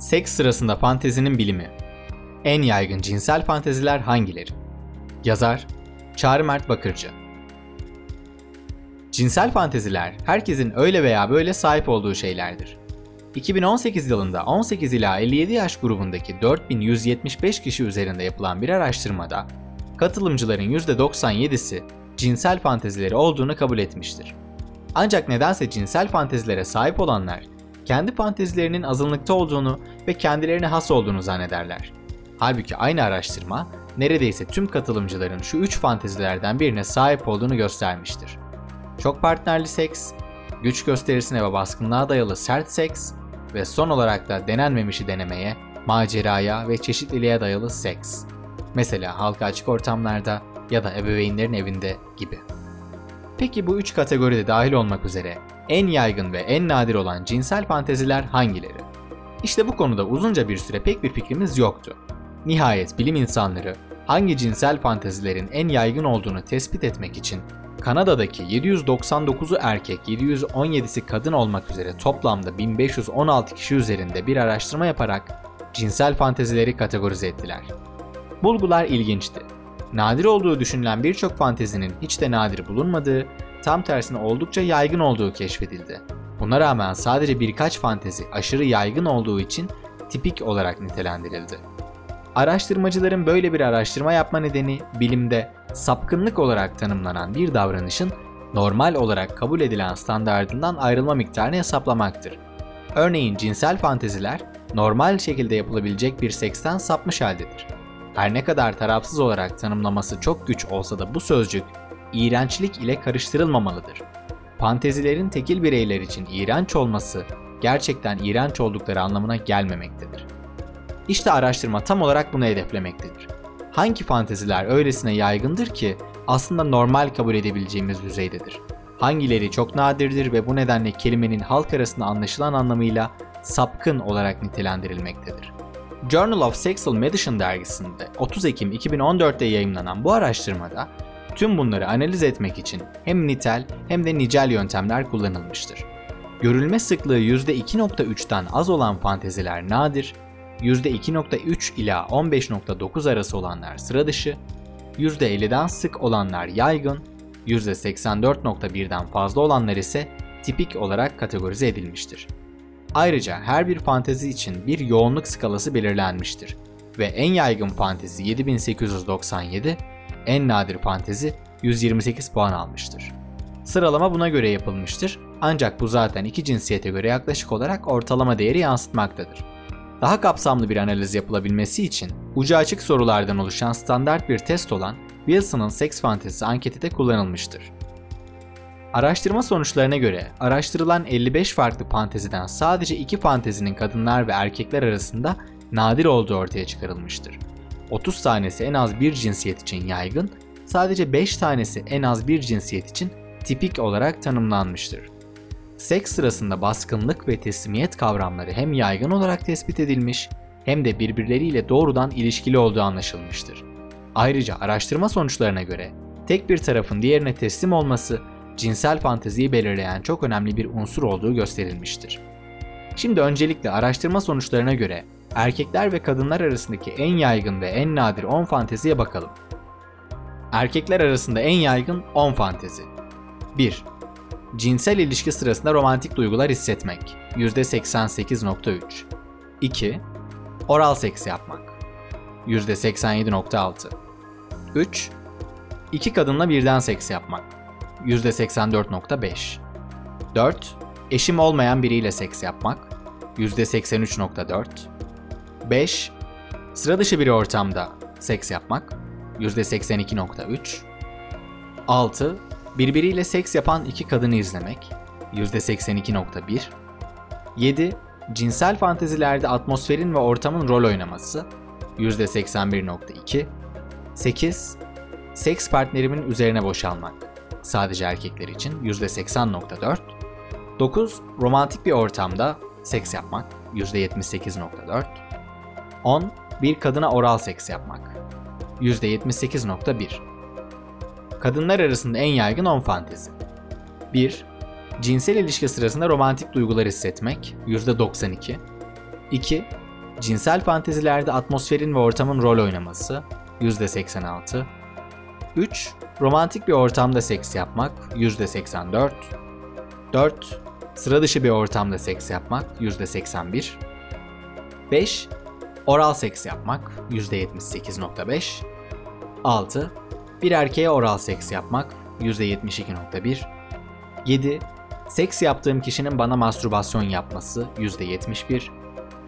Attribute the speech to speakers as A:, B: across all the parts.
A: Seks sırasında fantezinin bilimi. En yaygın cinsel fanteziler hangileri? Yazar Çağrı Mert Bakırcı Cinsel fanteziler herkesin öyle veya böyle sahip olduğu şeylerdir. 2018 yılında 18 ila 57 yaş grubundaki 4175 kişi üzerinde yapılan bir araştırmada katılımcıların %97'si cinsel fantezileri olduğunu kabul etmiştir. Ancak nedense cinsel fantezilere sahip olanlar kendi fantezilerinin azınlıkta olduğunu ve kendilerine has olduğunu zannederler. Halbuki aynı araştırma neredeyse tüm katılımcıların şu üç fantezilerden birine sahip olduğunu göstermiştir. Çok partnerli seks, güç gösterisine ve baskınlığa dayalı sert seks ve son olarak da denenmemişi denemeye, maceraya ve çeşitliliğe dayalı seks. Mesela halka açık ortamlarda ya da ebeveynlerin evinde gibi. Peki bu üç kategoride dahil olmak üzere en yaygın ve en nadir olan cinsel fanteziler hangileri? İşte bu konuda uzunca bir süre pek bir fikrimiz yoktu. Nihayet bilim insanları hangi cinsel fantezilerin en yaygın olduğunu tespit etmek için Kanada'daki 799'u erkek, 717'si kadın olmak üzere toplamda 1516 kişi üzerinde bir araştırma yaparak cinsel fantezileri kategorize ettiler. Bulgular ilginçti. Nadir olduğu düşünülen birçok fantezinin hiç de nadir bulunmadığı, tam tersine oldukça yaygın olduğu keşfedildi. Buna rağmen sadece birkaç fantezi aşırı yaygın olduğu için tipik olarak nitelendirildi. Araştırmacıların böyle bir araştırma yapma nedeni bilimde sapkınlık olarak tanımlanan bir davranışın normal olarak kabul edilen standardından ayrılma miktarını hesaplamaktır. Örneğin cinsel fanteziler normal şekilde yapılabilecek bir seksten sapmış haldedir. Her ne kadar tarafsız olarak tanımlaması çok güç olsa da bu sözcük iğrençlik ile karıştırılmamalıdır. Fantezilerin tekil bireyler için iğrenç olması gerçekten iğrenç oldukları anlamına gelmemektedir. İşte araştırma tam olarak bunu hedeflemektedir. Hangi fanteziler öylesine yaygındır ki aslında normal kabul edebileceğimiz düzeydedir? Hangileri çok nadirdir ve bu nedenle kelimenin halk arasında anlaşılan anlamıyla sapkın olarak nitelendirilmektedir? Journal of Sexual Medicine dergisinde 30 Ekim 2014'te yayımlanan bu araştırmada tüm bunları analiz etmek için hem nitel hem de nicel yöntemler kullanılmıştır. Görülme sıklığı %2.3'ten az olan fanteziler nadir, %2.3 ila 15.9 arası olanlar sıra dışı, %50'den sık olanlar yaygın, %84.1'den fazla olanlar ise tipik olarak kategorize edilmiştir. Ayrıca her bir fantezi için bir yoğunluk skalası belirlenmiştir ve en yaygın fantezi 7897, en nadir fantezi 128 puan almıştır. Sıralama buna göre yapılmıştır ancak bu zaten iki cinsiyete göre yaklaşık olarak ortalama değeri yansıtmaktadır. Daha kapsamlı bir analiz yapılabilmesi için ucu açık sorulardan oluşan standart bir test olan Wilson'ın seks fantezisi anketi de kullanılmıştır. Araştırma sonuçlarına göre araştırılan 55 farklı fanteziden sadece 2 fantezinin kadınlar ve erkekler arasında nadir olduğu ortaya çıkarılmıştır. 30 tanesi en az bir cinsiyet için yaygın, sadece 5 tanesi en az bir cinsiyet için tipik olarak tanımlanmıştır. Seks sırasında baskınlık ve teslimiyet kavramları hem yaygın olarak tespit edilmiş hem de birbirleriyle doğrudan ilişkili olduğu anlaşılmıştır. Ayrıca araştırma sonuçlarına göre tek bir tarafın diğerine teslim olması cinsel fanteziyi belirleyen çok önemli bir unsur olduğu gösterilmiştir. Şimdi öncelikle araştırma sonuçlarına göre erkekler ve kadınlar arasındaki en yaygın ve en nadir 10 fanteziye bakalım. Erkekler arasında en yaygın 10 fantezi. 1. Cinsel ilişki sırasında romantik duygular hissetmek %88.3 2. Oral seks yapmak %87.6 3. İki kadınla birden seks yapmak %84.5 4. Eşim olmayan biriyle seks yapmak %83.4 5. Sıra dışı bir ortamda seks yapmak %82.3 6. Birbiriyle seks yapan iki kadını izlemek %82.1 7. Cinsel fantezilerde atmosferin ve ortamın rol oynaması %81.2 8. Seks partnerimin üzerine boşalmak sadece erkekler için %80.4 9. Romantik bir ortamda seks yapmak %78.4 10. Bir kadına oral seks yapmak %78.1 Kadınlar arasında en yaygın 10 fantezi 1. Cinsel ilişki sırasında romantik duygular hissetmek %92 2. Cinsel fantezilerde atmosferin ve ortamın rol oynaması %86. 3. Romantik bir ortamda seks yapmak %84. 4. Sıra dışı bir ortamda seks yapmak %81. 5. Oral seks yapmak %78.5. 6. Bir erkeğe oral seks yapmak %72.1. 7. Seks yaptığım kişinin bana mastürbasyon yapması %71.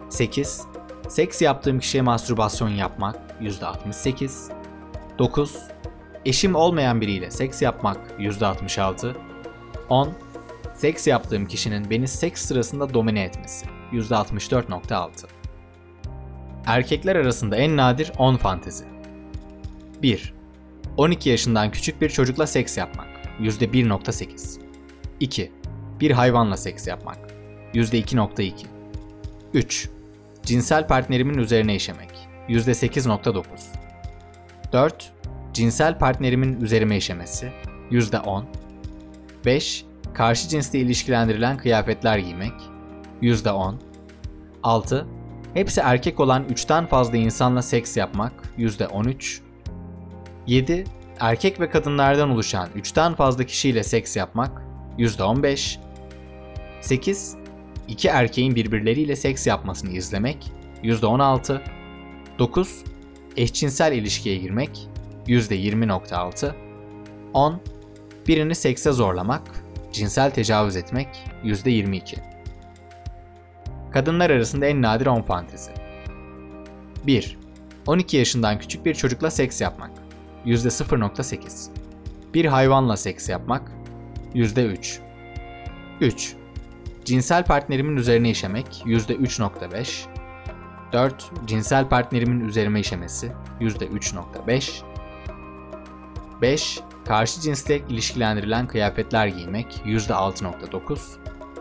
A: 8. Seks yaptığım kişiye mastürbasyon yapmak %68. 9. Eşim olmayan biriyle seks yapmak %66. 10. Seks yaptığım kişinin beni seks sırasında domine etmesi %64.6. Erkekler arasında en nadir 10 fantezi. 1. 12 yaşından küçük bir çocukla seks yapmak %1.8. 2. Bir hayvanla seks yapmak %2.2. 3. Cinsel partnerimin üzerine işemek %8.9. 4. Cinsel partnerimin üzerime işemesi %10. 5. Karşı cinsle ilişkilendirilen kıyafetler giymek %10. 6. Hepsi erkek olan 3'ten fazla insanla seks yapmak %13. 7. Erkek ve kadınlardan oluşan 3'ten fazla kişiyle seks yapmak %15. 8. İki erkeğin birbirleriyle seks yapmasını izlemek %16. 9. Eşcinsel ilişkiye girmek %20.6. 10. Birini sekse zorlamak, cinsel tecavüz etmek %22. Kadınlar arasında en nadir 10 fantezi. 1. 12 yaşından küçük bir çocukla seks yapmak %0.8. Bir hayvanla seks yapmak %3. 3. Cinsel partnerimin üzerine işemek %3.5. 4. Cinsel partnerimin üzerime işemesi %3.5. 5. Karşı cinsle ilişkilendirilen kıyafetler giymek %6.9.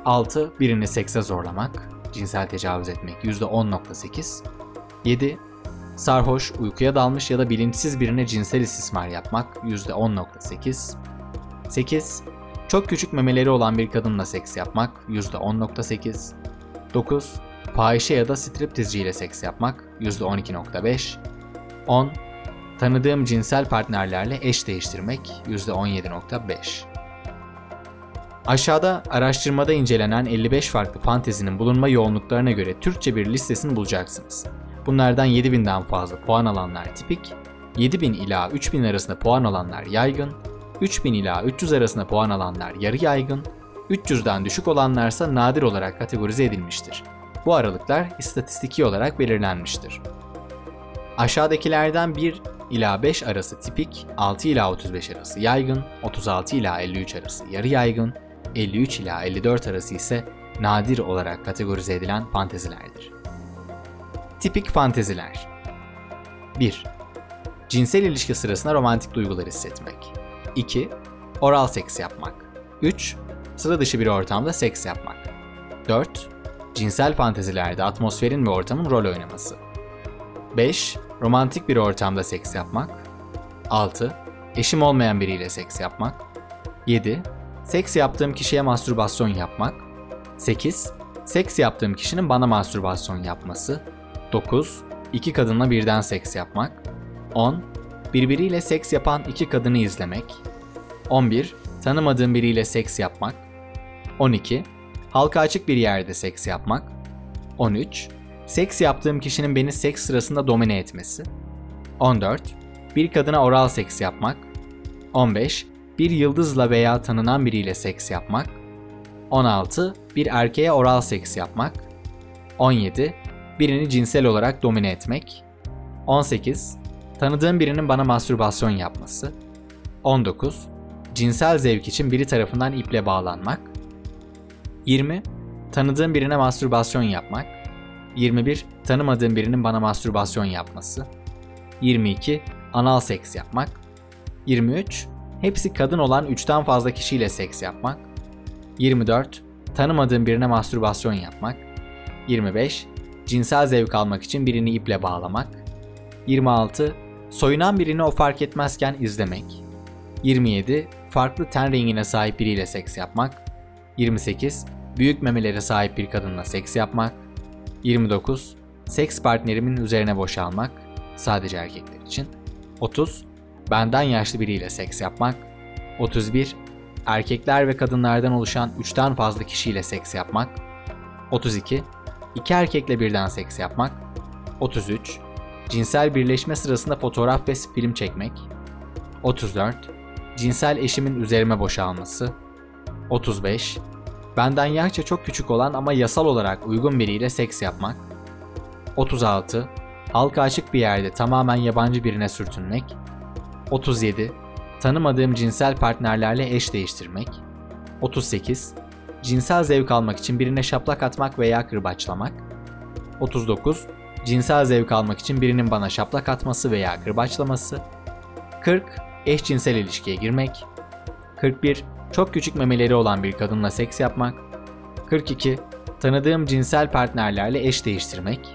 A: 6. Birini sekse zorlamak, cinsel tecavüz etmek %10.8. 7. Sarhoş, uykuya dalmış ya da bilinçsiz birine cinsel istismar yapmak %10.8. 8. Çok küçük memeleri olan bir kadınla seks yapmak %10.8. 9. Fahişe ya da striptizciyle seks yapmak %12.5. 10. Tanıdığım cinsel partnerlerle eş değiştirmek %17.5. Aşağıda araştırmada incelenen 55 farklı fantezinin bulunma yoğunluklarına göre Türkçe bir listesini bulacaksınız. Bunlardan 7000'den fazla puan alanlar tipik, 7000 ila 3000 arasında puan alanlar yaygın, 3000 ila 300 arasında puan alanlar yarı yaygın, 300'den düşük olanlarsa nadir olarak kategorize edilmiştir. Bu aralıklar istatistiki olarak belirlenmiştir. Aşağıdakilerden 1 ila 5 arası tipik, 6 ila 35 arası yaygın, 36 ila 53 arası yarı yaygın, 53 ila 54 arası ise nadir olarak kategorize edilen fantezilerdir. Tipik fanteziler 1. Cinsel ilişki sırasında romantik duygular hissetmek. 2. Oral seks yapmak. 3. Sıra dışı bir ortamda seks yapmak. 4. Cinsel fantezilerde atmosferin ve ortamın rol oynaması. 5. Romantik bir ortamda seks yapmak. 6. Eşim olmayan biriyle seks yapmak. 7. Seks yaptığım kişiye mastürbasyon yapmak. 8. Seks yaptığım kişinin bana mastürbasyon yapması. 9. İki kadınla birden seks yapmak. 10. Birbiriyle seks yapan iki kadını izlemek. 11. Tanımadığım biriyle seks yapmak. 12. Halka açık bir yerde seks yapmak. 13. Seks yaptığım kişinin beni seks sırasında domine etmesi. 14. Bir kadına oral seks yapmak. 15. Bir yıldızla veya tanınan biriyle seks yapmak. 16. Bir erkeğe oral seks yapmak. 17. Birini cinsel olarak domine etmek. 18. Tanıdığım birinin bana mastürbasyon yapması. 19. Cinsel zevk için biri tarafından iple bağlanmak. 20. Tanıdığım birine mastürbasyon yapmak. 21. Tanımadığım birinin bana mastürbasyon yapması. 22. Anal seks yapmak. 23. Hepsi kadın olan 3'ten fazla kişiyle seks yapmak. 24. Tanımadığım birine mastürbasyon yapmak. 25. Cinsel zevk almak için birini iple bağlamak. 26. Soyunan birini o fark etmezken izlemek. 27. Farklı ten rengine sahip biriyle seks yapmak. 28. Büyük memelere sahip bir kadınla seks yapmak. 29. seks partnerimin üzerine boşalmak, sadece erkekler için. 30. Benden yaşlı biriyle seks yapmak. 31. Erkekler ve kadınlardan oluşan 3'ten fazla kişiyle seks yapmak. 32. İki erkekle birden seks yapmak. 33. Cinsel birleşme sırasında fotoğraf ve film çekmek. 34. Cinsel eşimin üzerime boşalması. 35. Benden yaşça çok küçük olan ama yasal olarak uygun biriyle seks yapmak. 36. Halka açık bir yerde tamamen yabancı birine sürtünmek. 37. Tanımadığım cinsel partnerlerle eş değiştirmek. 38. Cinsel zevk almak için birine şaplak atmak veya kırbaçlamak. 39. Cinsel zevk almak için birinin bana şaplak atması veya kırbaçlaması. 40. Eşcinsel ilişkiye girmek. 41. Çok küçük memeleri olan bir kadınla seks yapmak. 42. Tanıdığım cinsel partnerlerle eş değiştirmek.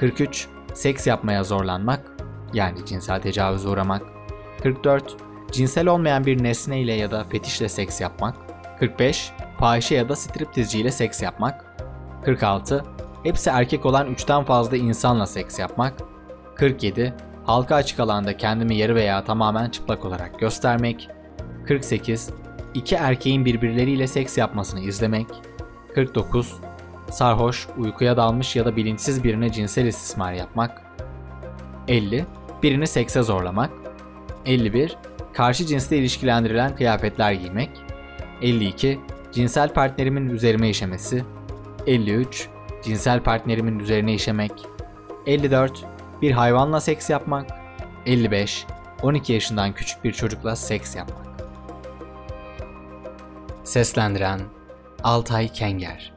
A: 43. Seks yapmaya zorlanmak. Yani cinsel tecavüze uğramak. 44. Cinsel olmayan bir nesneyle ya da fetişle seks yapmak. 45. Fahişe ya da striptizciyle seks yapmak. 46. Hepsi erkek olan 3'ten fazla insanla seks yapmak. 47. Halka açık alanda kendimi yarı veya tamamen çıplak olarak göstermek. 48. İki erkeğin birbirleriyle seks yapmasını izlemek. 49. Sarhoş, uykuya dalmış ya da bilinçsiz birine cinsel istismar yapmak. 50. Birini sekse zorlamak. 51. Karşı cinsle ilişkilendirilen kıyafetler giymek. 52. Cinsel partnerimin üzerime işemesi. 53. Cinsel partnerimin üzerine işemek. 54. Bir hayvanla seks yapmak. 55. 12 yaşından küçük bir çocukla seks yapmak. Seslendiren Altay Kenger